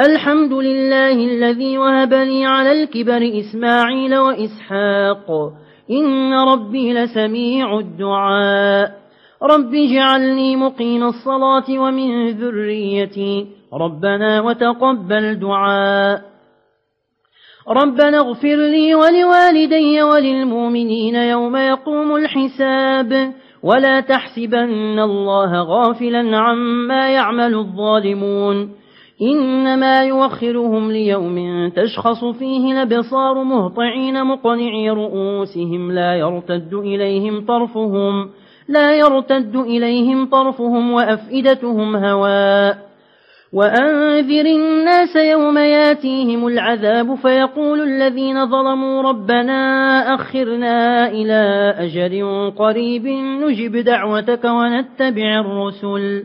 الحمد لله الذي وهب لي على الكبر إسماعيل وإسحاق. إن ربي لسميع الدعاء. رب اجعلني مقيم الصلاة ومن ذريتي. ربنا وتقبل دعاء. ربنا اغفر لي ولوالدي وللمؤمنين يوم يقوم الحساب. ولا تحسبن الله غافلا عما يعمل الظالمون. إنما يوخرهم ليوم تشخص فيه لبصار مهطعين مقنعي رؤوسهم لا يرتد إليهم طرفهم لا يرتد إليهم طرفهم وأفئدتهم هواء. وأنذر الناس يوم ياتيهم العذاب فيقول الذين ظلموا ربنا أخرنا إلى أجل قريب نجب دعوتك ونتبع الرسل.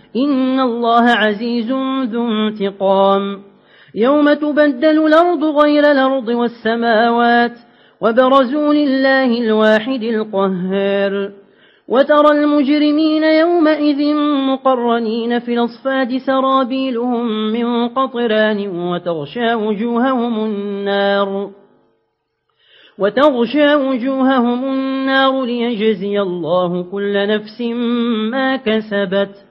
إن الله عزيز ذو انتقام. يوم تبدل الأرض غير الأرض والسماوات وبرزوا لله الواحد القهار. وترى المجرمين يومئذ مقرنين في الأصفاد سرابيلهم من قطران وتغشى وجوههم النار. وتغشى وجوههم النار ليجزي الله كل نفس ما كسبت.